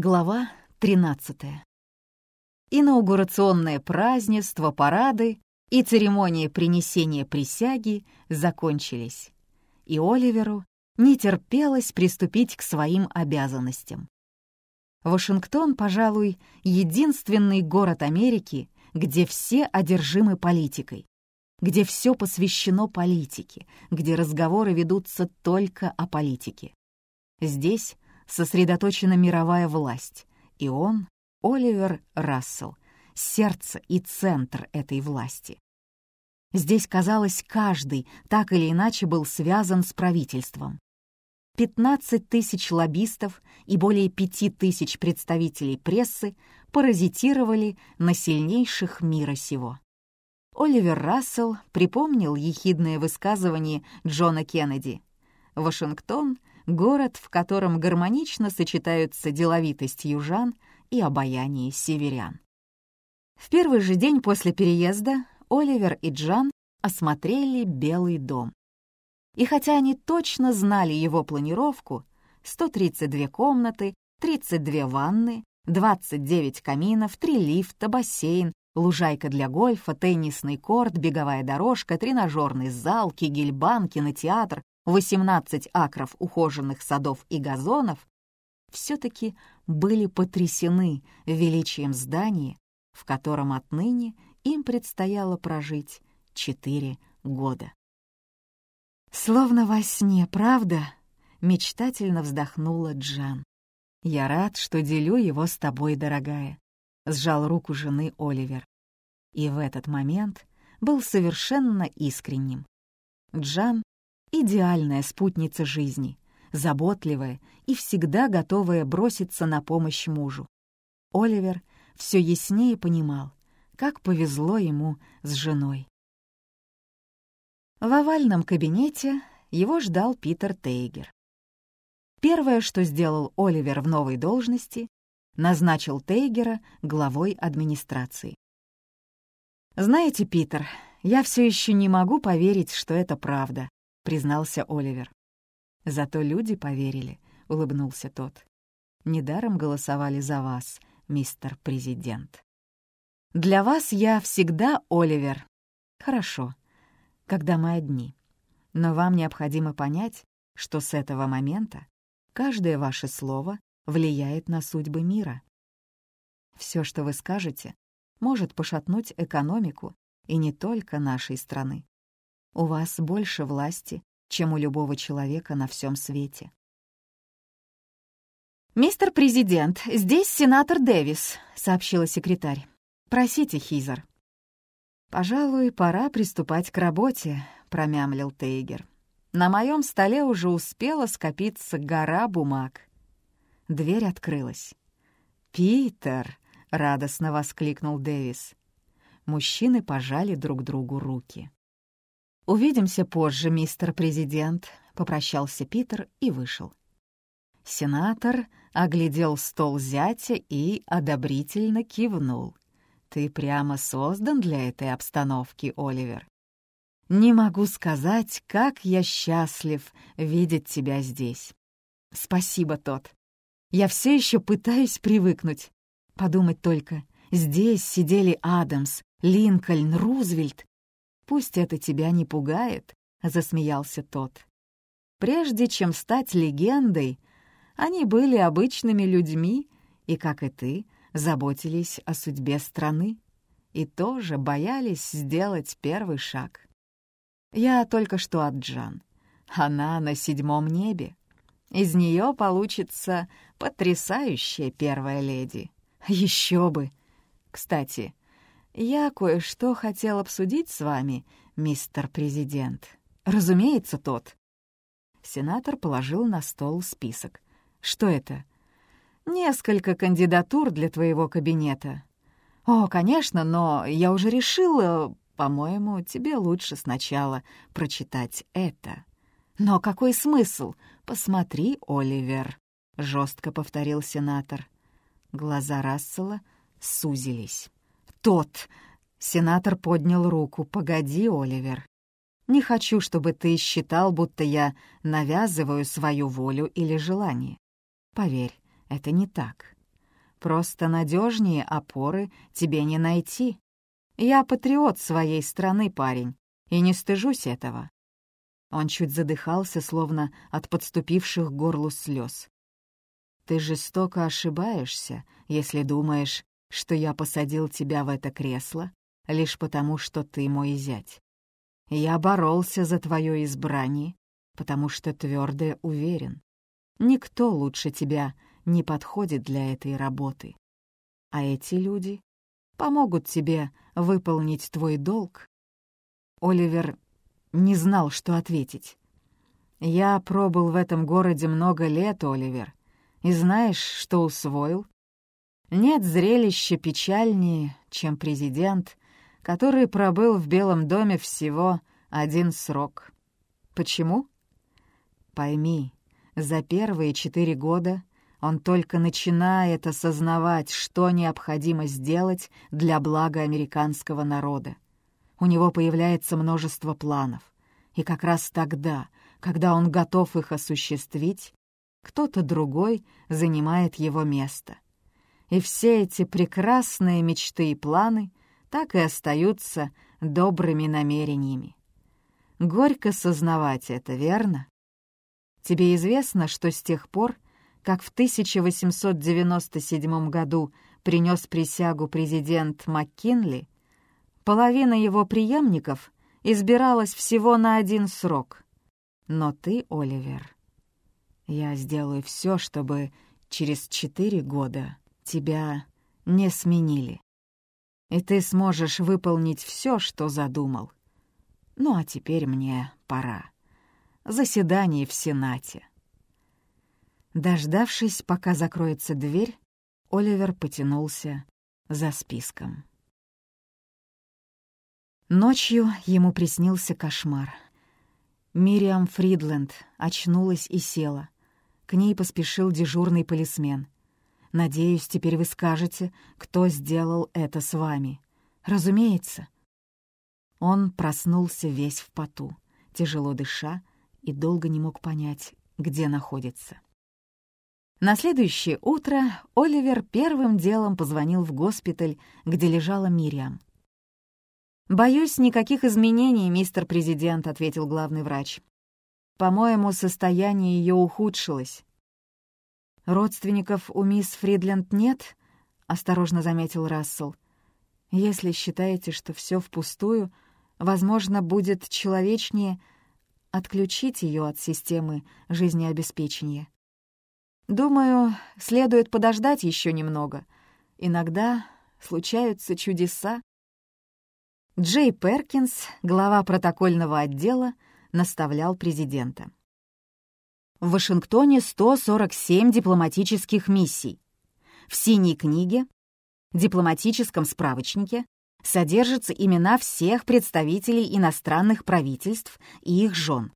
Глава 13. Инаугурационное празднество, парады и церемония принесения присяги закончились, и Оливеру не терпелось приступить к своим обязанностям. Вашингтон, пожалуй, единственный город Америки, где все одержимы политикой, где все посвящено политике, где разговоры ведутся только о политике. Здесь сосредоточена мировая власть, и он, Оливер Рассел, сердце и центр этой власти. Здесь, казалось, каждый так или иначе был связан с правительством. 15 тысяч лоббистов и более 5 тысяч представителей прессы паразитировали на сильнейших мира сего. Оливер Рассел припомнил ехидное высказывание Джона Кеннеди. Вашингтон город, в котором гармонично сочетаются деловитость южан и обаяние северян. В первый же день после переезда Оливер и Джан осмотрели Белый дом. И хотя они точно знали его планировку, 132 комнаты, 32 ванны, 29 каминов, 3 лифта, бассейн, лужайка для гольфа, теннисный корт, беговая дорожка, тренажерный зал, кигельбан, кинотеатр, 18 акров ухоженных садов и газонов, все-таки были потрясены величием здания, в котором отныне им предстояло прожить четыре года. «Словно во сне, правда?» — мечтательно вздохнула Джан. «Я рад, что делю его с тобой, дорогая», — сжал руку жены Оливер. И в этот момент был совершенно искренним. Джан идеальная спутница жизни, заботливая и всегда готовая броситься на помощь мужу. Оливер все яснее понимал, как повезло ему с женой. В овальном кабинете его ждал Питер Тейгер. Первое, что сделал Оливер в новой должности, назначил Тейгера главой администрации. «Знаете, Питер, я все еще не могу поверить, что это правда», признался Оливер. «Зато люди поверили», — улыбнулся тот. «Недаром голосовали за вас, мистер президент». «Для вас я всегда Оливер». «Хорошо, когда мы одни. Но вам необходимо понять, что с этого момента каждое ваше слово влияет на судьбы мира. Все, что вы скажете, может пошатнуть экономику и не только нашей страны. У вас больше власти, чем у любого человека на всем свете. «Мистер президент, здесь сенатор Дэвис», — сообщила секретарь. «Просите, Хизер». «Пожалуй, пора приступать к работе», — промямлил Тейгер. «На моем столе уже успела скопиться гора бумаг». Дверь открылась. «Питер!» — радостно воскликнул Дэвис. Мужчины пожали друг другу руки. «Увидимся позже, мистер президент», — попрощался Питер и вышел. Сенатор оглядел стол зятя и одобрительно кивнул. «Ты прямо создан для этой обстановки, Оливер. Не могу сказать, как я счастлив видеть тебя здесь. Спасибо, тот. Я все еще пытаюсь привыкнуть. Подумать только, здесь сидели Адамс, Линкольн, Рузвельт, «Пусть это тебя не пугает», — засмеялся тот. «Прежде чем стать легендой, они были обычными людьми и, как и ты, заботились о судьбе страны и тоже боялись сделать первый шаг. Я только что от Джан. Она на седьмом небе. Из нее получится потрясающая первая леди. Еще бы! Кстати, «Я кое-что хотел обсудить с вами, мистер президент. Разумеется, тот». Сенатор положил на стол список. «Что это?» «Несколько кандидатур для твоего кабинета». «О, конечно, но я уже решила, по-моему, тебе лучше сначала прочитать это». «Но какой смысл? Посмотри, Оливер», — жестко повторил сенатор. Глаза Рассела сузились тот!» Сенатор поднял руку. «Погоди, Оливер. Не хочу, чтобы ты считал, будто я навязываю свою волю или желание. Поверь, это не так. Просто надежнее опоры тебе не найти. Я патриот своей страны, парень, и не стыжусь этого». Он чуть задыхался, словно от подступивших к горлу слез. «Ты жестоко ошибаешься, если думаешь, что я посадил тебя в это кресло лишь потому, что ты мой зять. Я боролся за твое избрание, потому что твердо уверен. Никто лучше тебя не подходит для этой работы. А эти люди помогут тебе выполнить твой долг. Оливер не знал, что ответить. «Я пробыл в этом городе много лет, Оливер, и знаешь, что усвоил? Нет зрелища печальнее, чем президент, который пробыл в Белом доме всего один срок. Почему? Пойми, за первые четыре года он только начинает осознавать, что необходимо сделать для блага американского народа. У него появляется множество планов. И как раз тогда, когда он готов их осуществить, кто-то другой занимает его место. И все эти прекрасные мечты и планы так и остаются добрыми намерениями. Горько сознавать это, верно? Тебе известно, что с тех пор, как в 1897 году принес присягу президент МакКинли, половина его преемников избиралась всего на один срок. Но ты, Оливер, я сделаю все, чтобы через четыре года тебя не сменили. И ты сможешь выполнить все, что задумал. Ну а теперь мне пора. Заседание в Сенате. Дождавшись, пока закроется дверь, Оливер потянулся за списком. Ночью ему приснился кошмар. Мириам Фридленд очнулась и села. К ней поспешил дежурный полисмен. «Надеюсь, теперь вы скажете, кто сделал это с вами». «Разумеется», он проснулся весь в поту, тяжело дыша, и долго не мог понять, где находится. На следующее утро Оливер первым делом позвонил в госпиталь, где лежала Мириам. «Боюсь, никаких изменений, мистер президент», — ответил главный врач. «По-моему, состояние ее ухудшилось». «Родственников у мисс Фридленд нет?» — осторожно заметил Рассел. «Если считаете, что все впустую, Возможно, будет человечнее отключить ее от системы жизнеобеспечения. Думаю, следует подождать еще немного. Иногда случаются чудеса. Джей Перкинс, глава протокольного отдела, наставлял президента. В Вашингтоне 147 дипломатических миссий. В «Синей книге», дипломатическом справочнике содержатся имена всех представителей иностранных правительств и их жен.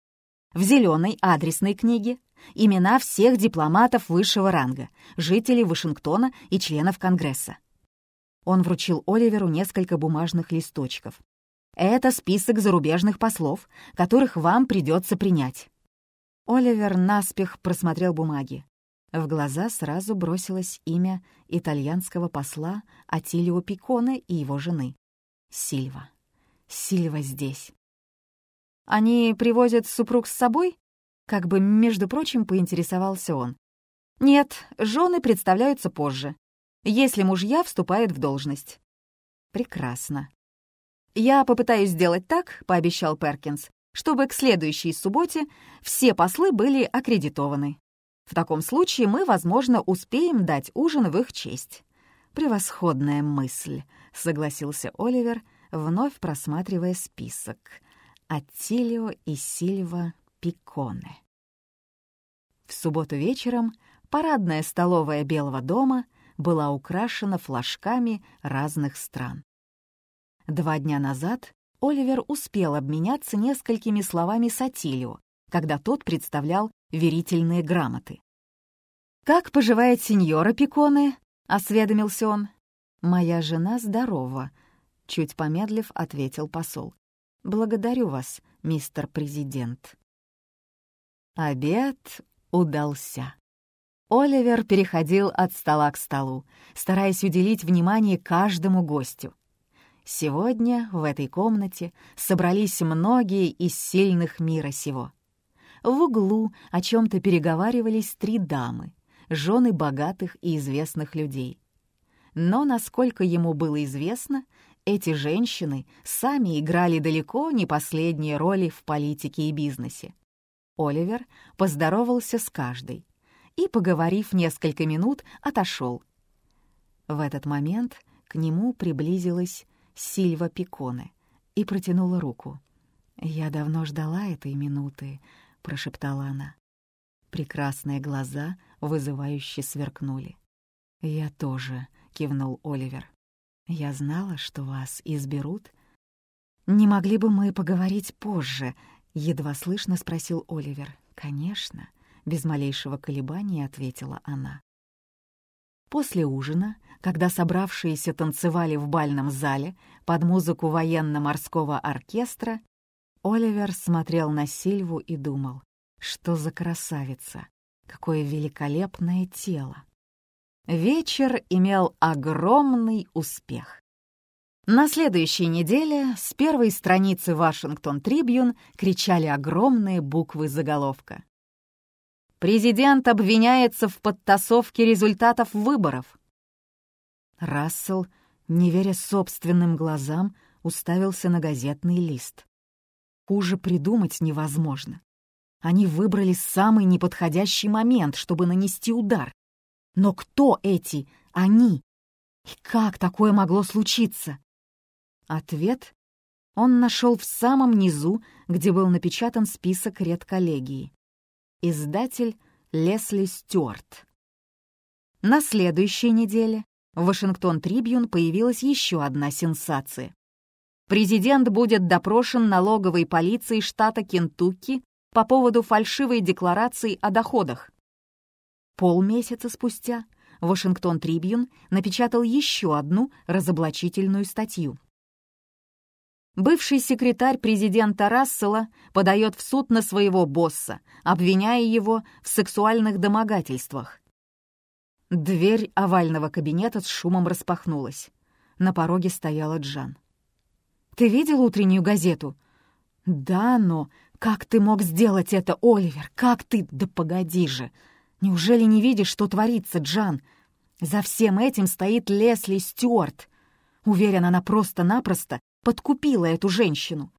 В зеленой адресной книге имена всех дипломатов высшего ранга, жителей Вашингтона и членов Конгресса. Он вручил Оливеру несколько бумажных листочков. Это список зарубежных послов, которых вам придется принять. Оливер наспех просмотрел бумаги. В глаза сразу бросилось имя итальянского посла Атилио Пиконе и его жены. Сильва. Сильва здесь. «Они привозят супруг с собой?» Как бы, между прочим, поинтересовался он. «Нет, жены представляются позже, если мужья вступают в должность». «Прекрасно». «Я попытаюсь сделать так», — пообещал Перкинс, «чтобы к следующей субботе все послы были аккредитованы. В таком случае мы, возможно, успеем дать ужин в их честь». «Превосходная мысль», — согласился Оливер, вновь просматривая список. Аттилио и Сильва Пиконе. В субботу вечером парадная столовая Белого дома была украшена флажками разных стран. Два дня назад Оливер успел обменяться несколькими словами с Атилио, когда тот представлял верительные грамоты. «Как поживает сеньора Пиконе?» — осведомился он. «Моя жена здорова», — чуть помедлив ответил посол. «Благодарю вас, мистер президент». Обед удался. Оливер переходил от стола к столу, стараясь уделить внимание каждому гостю. Сегодня в этой комнате собрались многие из сильных мира сего. В углу о чем-то переговаривались три дамы, жены богатых и известных людей. Но, насколько ему было известно, эти женщины сами играли далеко не последние роли в политике и бизнесе. Оливер поздоровался с каждой и, поговорив несколько минут, отошел. В этот момент к нему приблизилась Сильва Пиконе и протянула руку. «Я давно ждала этой минуты», — прошептала она. Прекрасные глаза вызывающе сверкнули. «Я тоже», — кивнул Оливер. «Я знала, что вас изберут». «Не могли бы мы поговорить позже?» — едва слышно спросил Оливер. «Конечно», — без малейшего колебания ответила она. После ужина, когда собравшиеся танцевали в бальном зале под музыку военно-морского оркестра, Оливер смотрел на Сильву и думал, что за красавица, какое великолепное тело. Вечер имел огромный успех. На следующей неделе с первой страницы «Вашингтон Трибьюн» кричали огромные буквы заголовка. «Президент обвиняется в подтасовке результатов выборов». Рассел, не веря собственным глазам, уставился на газетный лист. Хуже придумать невозможно. Они выбрали самый неподходящий момент, чтобы нанести удар. Но кто эти «они»? И как такое могло случиться? Ответ он нашел в самом низу, где был напечатан список редколлегии. Издатель Лесли Стюарт. На следующей неделе в Вашингтон Трибьюн появилась еще одна сенсация. Президент будет допрошен налоговой полицией штата Кентукки по поводу фальшивой декларации о доходах. Полмесяца спустя Вашингтон Трибьюн напечатал еще одну разоблачительную статью. Бывший секретарь президента Рассела подает в суд на своего босса, обвиняя его в сексуальных домогательствах. Дверь овального кабинета с шумом распахнулась. На пороге стояла Джан. «Ты видел утреннюю газету?» «Да, но как ты мог сделать это, Оливер? Как ты? Да погоди же!» Неужели не видишь, что творится, Джан? За всем этим стоит Лесли Стюарт. Уверен, она просто-напросто подкупила эту женщину.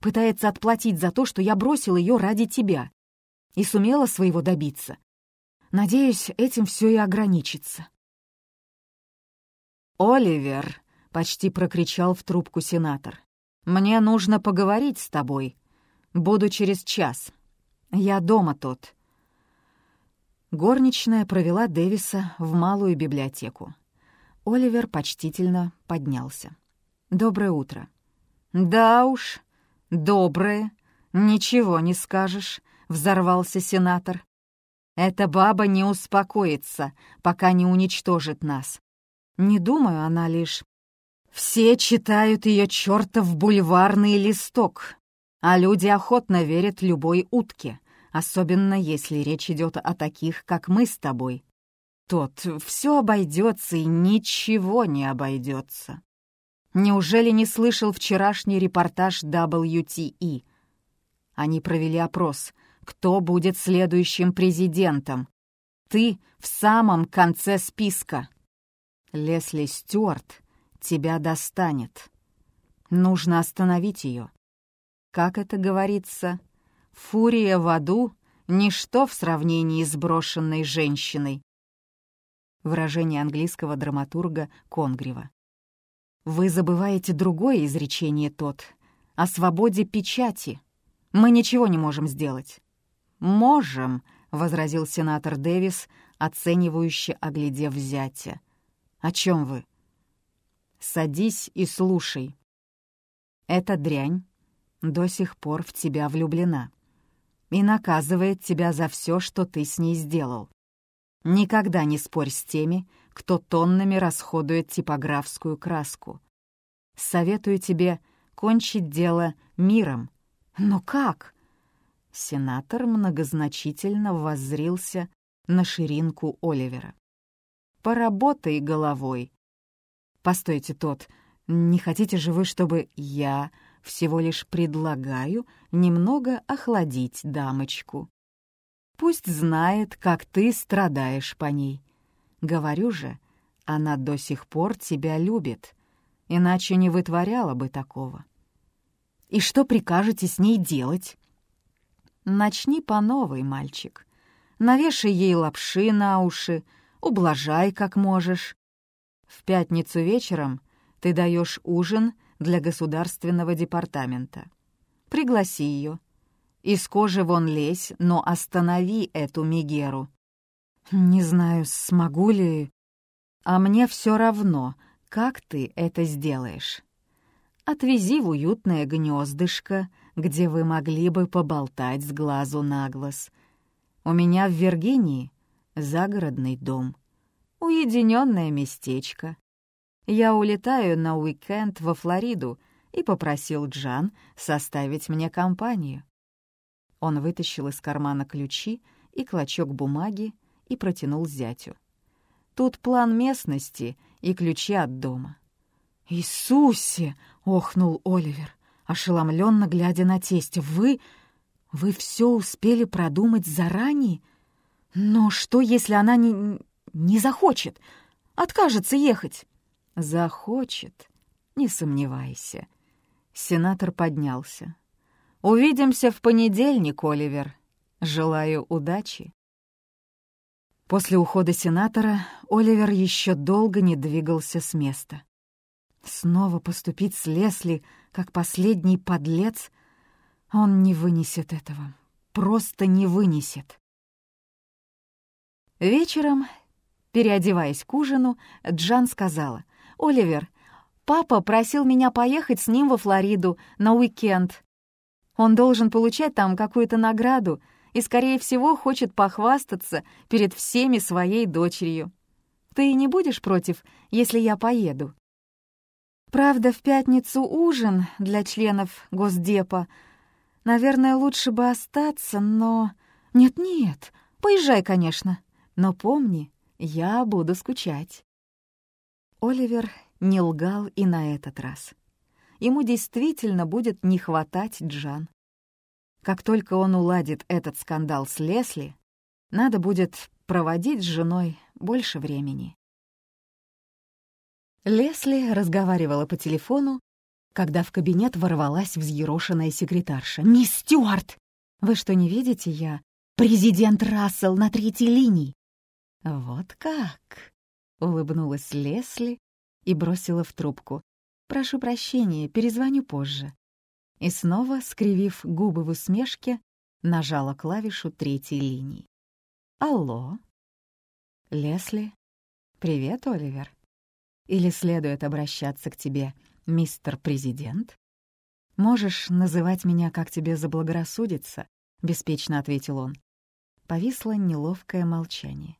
Пытается отплатить за то, что я бросил ее ради тебя. И сумела своего добиться. Надеюсь, этим все и ограничится. «Оливер!» — почти прокричал в трубку сенатор. «Мне нужно поговорить с тобой. Буду через час. Я дома тут. Горничная провела Дэвиса в малую библиотеку. Оливер почтительно поднялся. «Доброе утро». «Да уж, доброе, ничего не скажешь», — взорвался сенатор. «Эта баба не успокоится, пока не уничтожит нас. Не думаю, она лишь...» «Все читают ее чертов бульварный листок, а люди охотно верят любой утке особенно если речь идет о таких, как мы с тобой. Тот все обойдется и ничего не обойдется. Неужели не слышал вчерашний репортаж WTE? Они провели опрос, кто будет следующим президентом. Ты в самом конце списка. Лесли Стюарт тебя достанет. Нужно остановить ее. Как это говорится, Фурия в аду — ничто в сравнении с брошенной женщиной. Выражение английского драматурга Конгрева. Вы забываете другое изречение тот о свободе печати. Мы ничего не можем сделать. «Можем», — возразил сенатор Дэвис, оценивающе оглядев зятя. «О чем вы?» «Садись и слушай. Эта дрянь до сих пор в тебя влюблена и наказывает тебя за все, что ты с ней сделал. Никогда не спорь с теми, кто тоннами расходует типографскую краску. Советую тебе кончить дело миром. Но как? Сенатор многозначительно воззрился на ширинку Оливера. «Поработай головой». «Постойте, тот, не хотите же вы, чтобы я всего лишь предлагаю немного охладить дамочку? Пусть знает, как ты страдаешь по ней. Говорю же, она до сих пор тебя любит, иначе не вытворяла бы такого. И что прикажете с ней делать? Начни по новой, мальчик. Навешай ей лапши на уши, ублажай как можешь. В пятницу вечером ты даешь ужин для государственного департамента. Пригласи ее. Из кожи вон лезь, но останови эту Мегеру. Не знаю, смогу ли... А мне все равно, как ты это сделаешь. Отвези в уютное гнездышко, где вы могли бы поболтать с глазу на глаз. У меня в Виргинии загородный дом, уединенное местечко. Я улетаю на уикенд во Флориду и попросил Джан составить мне компанию. Он вытащил из кармана ключи и клочок бумаги и протянул зятю. Тут план местности и ключи от дома. «Иисусе!» — охнул Оливер, ошеломленно глядя на тестя. «Вы... вы все успели продумать заранее? Но что, если она не... не захочет, откажется ехать?» «Захочет, не сомневайся». Сенатор поднялся. «Увидимся в понедельник, Оливер. Желаю удачи». После ухода сенатора Оливер еще долго не двигался с места. Снова поступить с Лесли, как последний подлец, он не вынесет этого. Просто не вынесет. Вечером, переодеваясь к ужину, Джан сказала, «Оливер, папа просил меня поехать с ним во Флориду на уикенд. Он должен получать там какую-то награду и, скорее всего, хочет похвастаться перед всеми своей дочерью. Ты не будешь против, если я поеду?» Правда, в пятницу ужин для членов Госдепа. Наверное, лучше бы остаться, но... Нет-нет, поезжай, конечно. Но помни, я буду скучать. Оливер не лгал и на этот раз. Ему действительно будет не хватать Джан. Как только он уладит этот скандал с Лесли, надо будет проводить с женой больше времени. Лесли разговаривала по телефону, когда в кабинет ворвалась взъерошенная секретарша. «Мисс Стюарт! Вы что, не видите, я президент Рассел на третьей линии?» «Вот как!» — улыбнулась Лесли и бросила в трубку. «Прошу прощения, перезвоню позже». И снова, скривив губы в усмешке, нажала клавишу третьей линии. «Алло?» «Лесли?» «Привет, Оливер». Или следует обращаться к тебе, мистер президент? Можешь называть меня, как тебе заблагорассудится, — беспечно ответил он. Повисло неловкое молчание.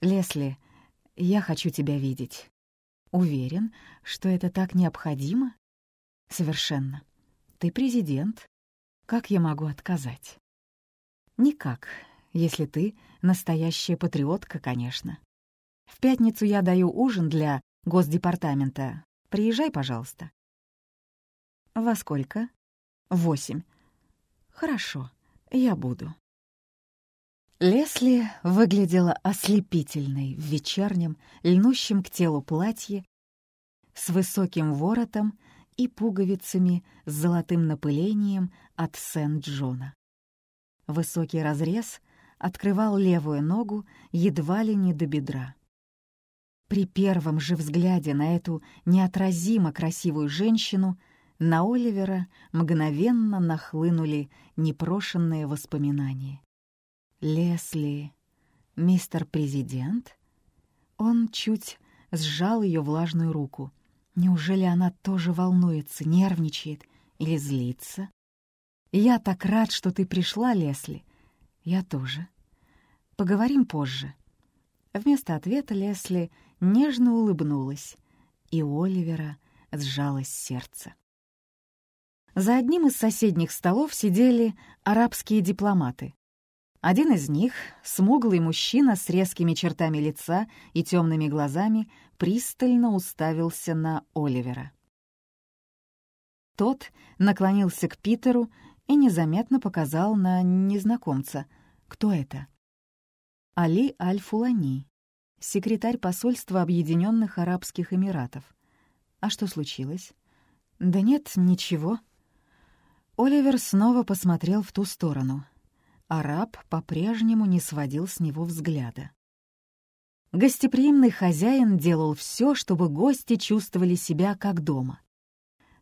«Лесли, я хочу тебя видеть. Уверен, что это так необходимо?» «Совершенно. Ты президент. Как я могу отказать?» «Никак, если ты настоящая патриотка, конечно. В пятницу я даю ужин для Госдепартамента. Приезжай, пожалуйста». «Во сколько?» «Восемь». «Хорошо, я буду». Лесли выглядела ослепительной в вечернем, льнущем к телу платье, с высоким воротом и пуговицами с золотым напылением от Сент-Джона. Высокий разрез открывал левую ногу едва ли не до бедра. При первом же взгляде на эту неотразимо красивую женщину на Оливера мгновенно нахлынули непрошенные воспоминания. «Лесли, мистер президент?» Он чуть сжал ее влажную руку. Неужели она тоже волнуется, нервничает или злится? «Я так рад, что ты пришла, Лесли. Я тоже. Поговорим позже». Вместо ответа Лесли нежно улыбнулась, и у Оливера сжалось сердце. За одним из соседних столов сидели арабские дипломаты. Один из них, смуглый мужчина с резкими чертами лица и темными глазами, пристально уставился на Оливера. Тот наклонился к Питеру и незаметно показал на незнакомца. Кто это? Али Аль-Фулани, секретарь посольства Объединенных Арабских Эмиратов. А что случилось? Да нет, ничего. Оливер снова посмотрел в ту сторону. Араб по-прежнему не сводил с него взгляда. Гостеприимный хозяин делал все, чтобы гости чувствовали себя как дома.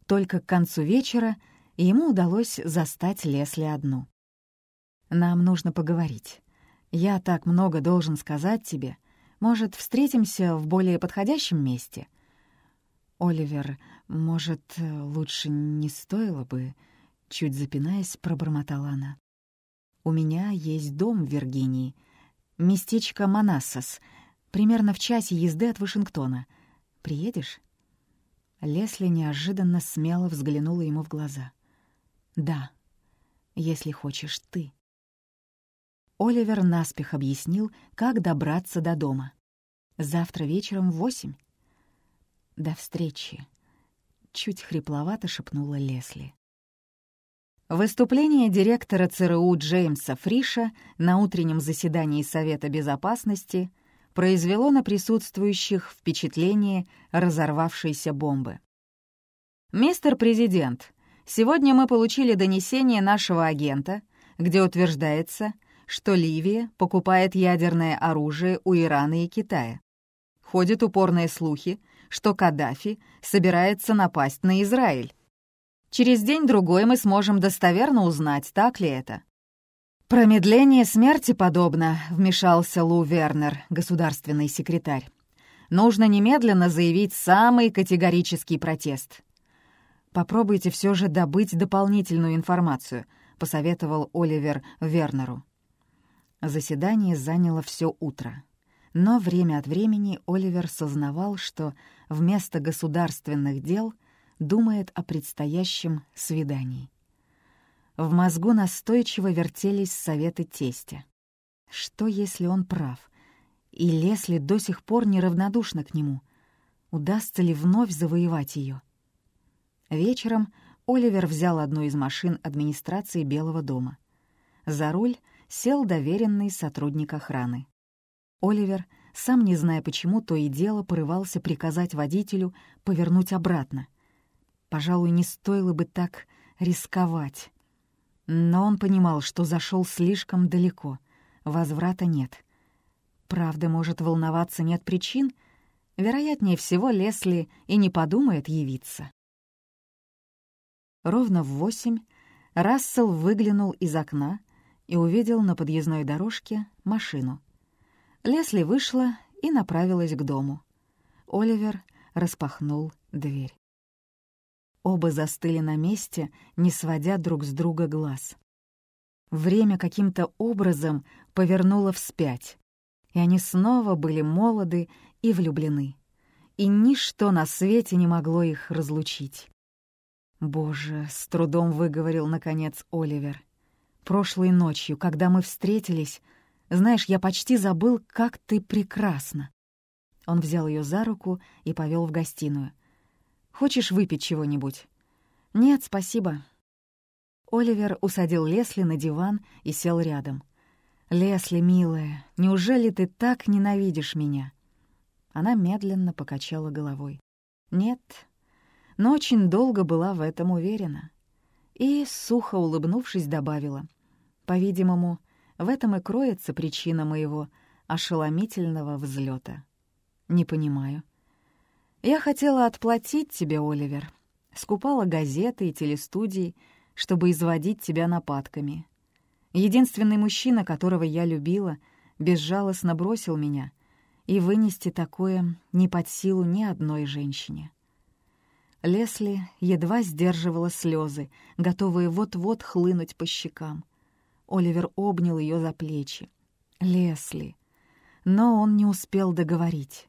Только к концу вечера ему удалось застать Лесли одну. «Нам нужно поговорить. Я так много должен сказать тебе. Может, встретимся в более подходящем месте?» «Оливер, может, лучше не стоило бы...» Чуть запинаясь, пробормотала она. «У меня есть дом в Виргинии. Местечко Манассас, примерно в часе езды от Вашингтона. Приедешь?» Лесли неожиданно смело взглянула ему в глаза. «Да, если хочешь ты». Оливер наспех объяснил, как добраться до дома. «Завтра вечером в восемь». «До встречи», — чуть хрипловато шепнула Лесли. Выступление директора ЦРУ Джеймса Фриша на утреннем заседании Совета Безопасности произвело на присутствующих впечатление разорвавшейся бомбы. «Мистер Президент, сегодня мы получили донесение нашего агента, где утверждается, что Ливия покупает ядерное оружие у Ирана и Китая. Ходят упорные слухи, что Каддафи собирается напасть на Израиль. Через день-другой мы сможем достоверно узнать, так ли это. «Промедление смерти подобно», — вмешался Лу Вернер, государственный секретарь. «Нужно немедленно заявить самый категорический протест». «Попробуйте все же добыть дополнительную информацию», — посоветовал Оливер Вернеру. Заседание заняло все утро. Но время от времени Оливер сознавал, что вместо государственных дел — думает о предстоящем свидании. В мозгу настойчиво вертелись советы тестя. Что, если он прав? И Лесли до сих пор неравнодушна к нему. Удастся ли вновь завоевать ее? Вечером Оливер взял одну из машин администрации Белого дома. За руль сел доверенный сотрудник охраны. Оливер, сам не зная почему, то и дело порывался приказать водителю повернуть обратно. Пожалуй, не стоило бы так рисковать. Но он понимал, что зашел слишком далеко. Возврата нет. Правда, может волноваться нет причин? Вероятнее всего, Лесли и не подумает явиться. Ровно в восемь Рассел выглянул из окна и увидел на подъездной дорожке машину. Лесли вышла и направилась к дому. Оливер распахнул дверь. Оба застыли на месте, не сводя друг с друга глаз. Время каким-то образом повернуло вспять, и они снова были молоды и влюблены, и ничто на свете не могло их разлучить. «Боже!» — с трудом выговорил, наконец, Оливер. «Прошлой ночью, когда мы встретились, знаешь, я почти забыл, как ты прекрасна». Он взял ее за руку и повел в гостиную — Хочешь выпить чего-нибудь?» «Нет, спасибо». Оливер усадил Лесли на диван и сел рядом. «Лесли, милая, неужели ты так ненавидишь меня?» Она медленно покачала головой. «Нет, но очень долго была в этом уверена». И, сухо улыбнувшись, добавила. «По-видимому, в этом и кроется причина моего ошеломительного взлета. «Не понимаю». Я хотела отплатить тебе, Оливер. Скупала газеты и телестудии, чтобы изводить тебя нападками. Единственный мужчина, которого я любила, безжалостно бросил меня, и вынести такое не под силу ни одной женщине. Лесли едва сдерживала слезы, готовые вот-вот хлынуть по щекам. Оливер обнял ее за плечи. «Лесли!» Но он не успел договорить.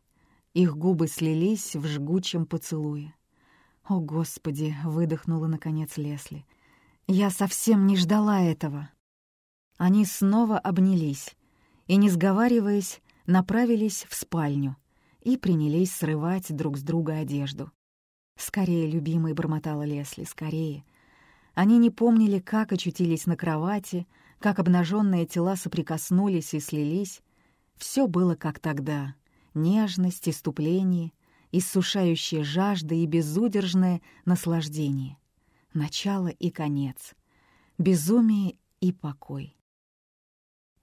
Их губы слились в жгучем поцелуе. «О, Господи!» — выдохнула, наконец, Лесли. «Я совсем не ждала этого!» Они снова обнялись и, не сговариваясь, направились в спальню и принялись срывать друг с друга одежду. «Скорее, любимый», — бормотала Лесли, — «скорее». Они не помнили, как очутились на кровати, как обнаженные тела соприкоснулись и слились. Все было как тогда. Нежность, иступление, иссушающая жажда и безудержное наслаждение. Начало и конец. Безумие и покой.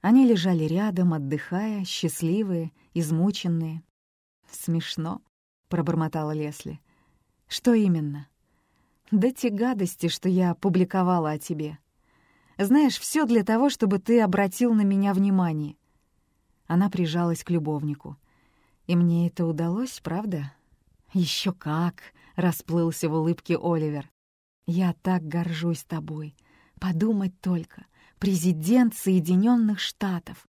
Они лежали рядом, отдыхая, счастливые, измученные. «Смешно», — пробормотала Лесли. «Что именно?» «Да те гадости, что я публиковала о тебе. Знаешь, все для того, чтобы ты обратил на меня внимание». Она прижалась к любовнику. «И мне это удалось, правда?» Еще как!» — расплылся в улыбке Оливер. «Я так горжусь тобой. Подумать только. Президент Соединенных Штатов.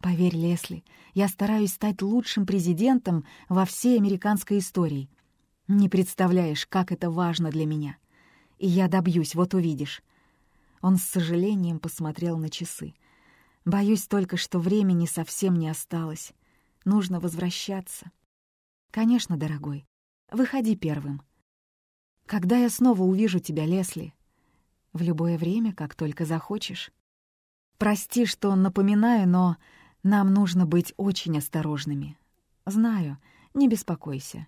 Поверь, Лесли, я стараюсь стать лучшим президентом во всей американской истории. Не представляешь, как это важно для меня. И я добьюсь, вот увидишь. Он с сожалением посмотрел на часы. Боюсь только, что времени совсем не осталось. Нужно возвращаться. Конечно, дорогой. Выходи первым. Когда я снова увижу тебя, Лесли? В любое время, как только захочешь. Прости, что напоминаю, но нам нужно быть очень осторожными. Знаю, не беспокойся.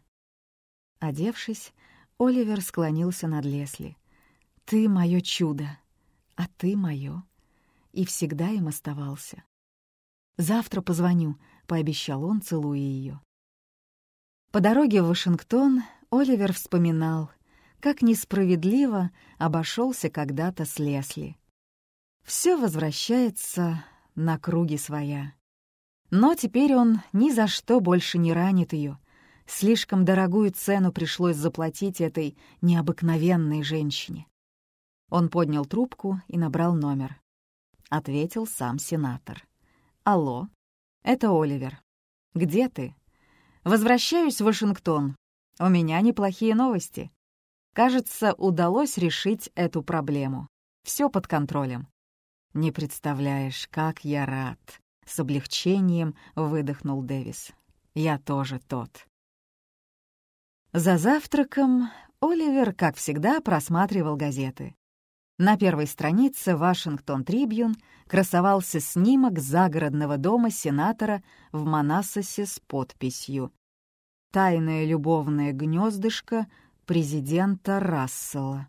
Одевшись, Оливер склонился над Лесли. «Ты — мое чудо, а ты — мое». И всегда им оставался. «Завтра позвоню», — пообещал он, целуя ее. По дороге в Вашингтон Оливер вспоминал — как несправедливо обошелся когда-то с Лесли. Все возвращается на круги своя. Но теперь он ни за что больше не ранит ее. Слишком дорогую цену пришлось заплатить этой необыкновенной женщине. Он поднял трубку и набрал номер. Ответил сам сенатор. «Алло, это Оливер. Где ты?» «Возвращаюсь в Вашингтон. У меня неплохие новости. Кажется, удалось решить эту проблему. Все под контролем. «Не представляешь, как я рад!» — с облегчением выдохнул Дэвис. «Я тоже тот». За завтраком Оливер, как всегда, просматривал газеты. На первой странице «Вашингтон Трибьюн» красовался снимок загородного дома сенатора в Манассасе с подписью «Тайное любовное гнездышко президента Рассела.